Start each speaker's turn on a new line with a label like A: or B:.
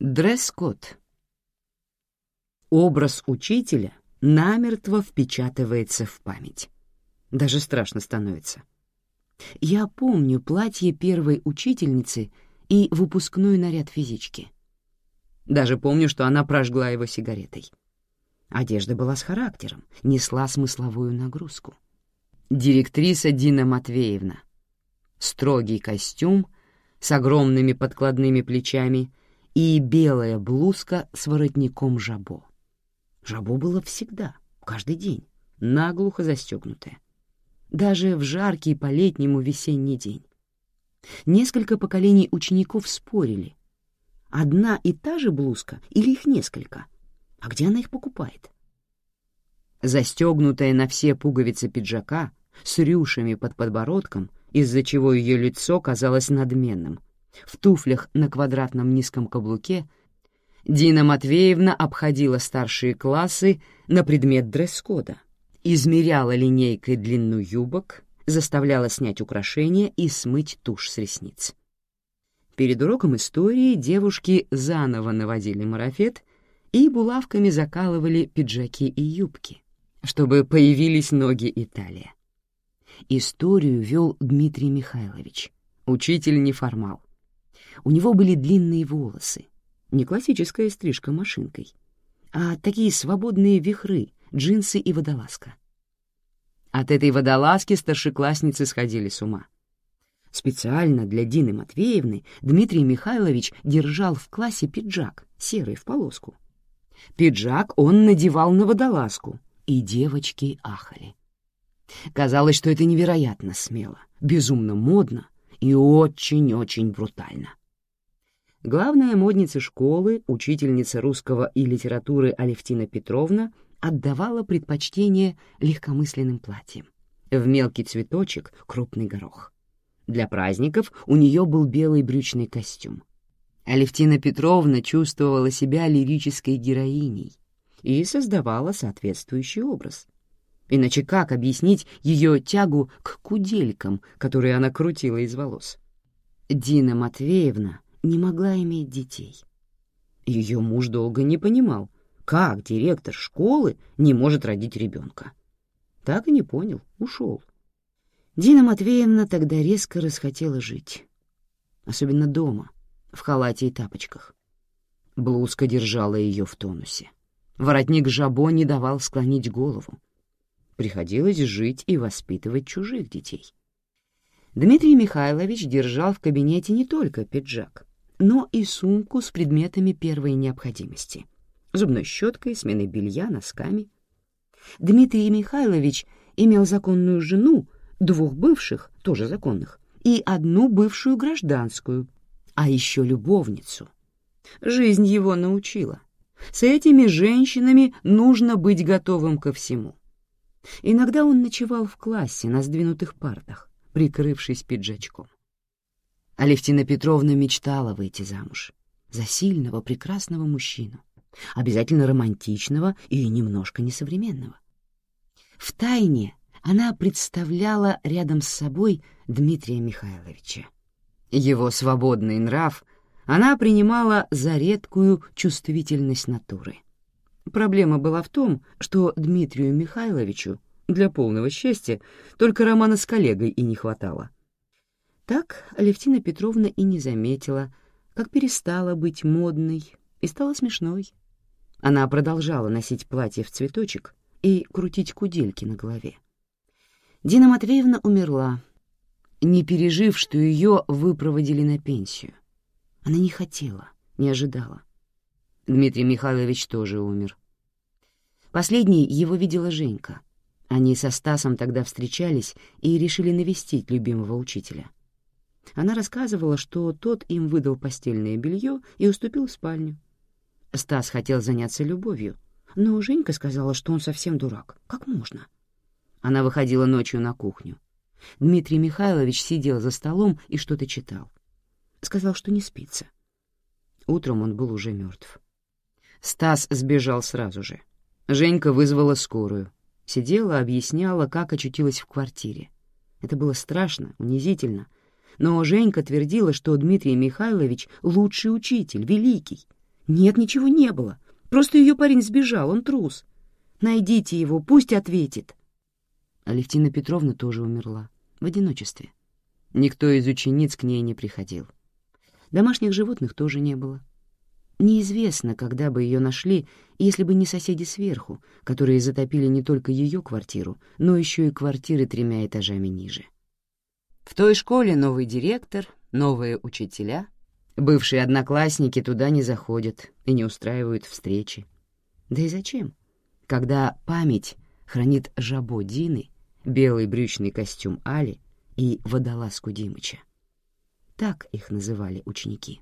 A: Дресс-код. Образ учителя намертво впечатывается в память. Даже страшно становится. Я помню платье первой учительницы и выпускной наряд физички. Даже помню, что она прожгла его сигаретой. Одежда была с характером, несла смысловую нагрузку. Директриса Дина Матвеевна. Строгий костюм с огромными подкладными плечами — и белая блузка с воротником жабо. Жабо было всегда, каждый день, наглухо застегнутое. Даже в жаркий по-летнему весенний день. Несколько поколений учеников спорили, одна и та же блузка или их несколько, а где она их покупает? Застегнутая на все пуговицы пиджака, с рюшами под подбородком, из-за чего ее лицо казалось надменным — в туфлях на квадратном низком каблуке Дина Матвеевна обходила старшие классы на предмет дресс-кода, измеряла линейкой длину юбок, заставляла снять украшения и смыть тушь с ресниц. Перед уроком истории девушки заново наводили марафет и булавками закалывали пиджаки и юбки, чтобы появились ноги и талия. Историю вел Дмитрий Михайлович, учитель-неформал. У него были длинные волосы, не классическая стрижка машинкой, а такие свободные вихры, джинсы и водолазка. От этой водолазки старшеклассницы сходили с ума. Специально для Дины Матвеевны Дмитрий Михайлович держал в классе пиджак, серый в полоску. Пиджак он надевал на водолазку, и девочки ахали. Казалось, что это невероятно смело, безумно модно и очень-очень брутально. Главная модница школы, учительница русского и литературы Алевтина Петровна, отдавала предпочтение легкомысленным платьям. В мелкий цветочек — крупный горох. Для праздников у нее был белый брючный костюм. Алевтина Петровна чувствовала себя лирической героиней и создавала соответствующий образ. Иначе как объяснить ее тягу к куделькам, которые она крутила из волос? Дина Матвеевна — не могла иметь детей. Ее муж долго не понимал, как директор школы не может родить ребенка. Так и не понял, ушел. Дина Матвеевна тогда резко расхотела жить. Особенно дома, в халате и тапочках. Блузка держала ее в тонусе. Воротник жабо не давал склонить голову. Приходилось жить и воспитывать чужих детей. Дмитрий Михайлович держал в кабинете не только пиджак, но и сумку с предметами первой необходимости. Зубной щеткой, сменой белья, носками. Дмитрий Михайлович имел законную жену, двух бывших, тоже законных, и одну бывшую гражданскую, а еще любовницу. Жизнь его научила. С этими женщинами нужно быть готовым ко всему. Иногда он ночевал в классе на сдвинутых партах, прикрывшись пиджачком. Алевтина Петровна мечтала выйти замуж за сильного, прекрасного мужчину, обязательно романтичного и немножко несовременного. В тайне она представляла рядом с собой Дмитрия Михайловича. Его свободный нрав она принимала за редкую чувствительность натуры. Проблема была в том, что Дмитрию Михайловичу для полного счастья только романа с коллегой и не хватало — так Алевтина Петровна и не заметила, как перестала быть модной и стала смешной. Она продолжала носить платье в цветочек и крутить кудельки на голове. Дина Матвеевна умерла, не пережив, что ее выпроводили на пенсию. Она не хотела, не ожидала. Дмитрий Михайлович тоже умер. Последний его видела Женька. Они со Стасом тогда встречались и решили навестить любимого учителя — она рассказывала, что тот им выдал постельное белье и уступил в спальню. Стас хотел заняться любовью, но Женька сказала, что он совсем дурак. Как можно? Она выходила ночью на кухню. Дмитрий Михайлович сидел за столом и что-то читал. Сказал, что не спится. Утром он был уже мертв. Стас сбежал сразу же. Женька вызвала скорую. Сидела, объясняла, как очутилась в квартире. Это было страшно, унизительно — но Женька твердила, что Дмитрий Михайлович — лучший учитель, великий, Нет, ничего не было. Просто ее парень сбежал, он трус. Найдите его, пусть ответит. Алевтина Петровна тоже умерла, в одиночестве. Никто из учениц к ней не приходил. Домашних животных тоже не было. Неизвестно, когда бы ее нашли, если бы не соседи сверху, которые затопили не только ее квартиру, но еще и квартиры тремя этажами ниже. В той школе новый директор, новые учителя. Бывшие одноклассники туда не заходят и не устраивают встречи. Да и зачем? Когда память хранит жабо Дины, белый брючный костюм Али и водолазку Димыча. Так их называли ученики.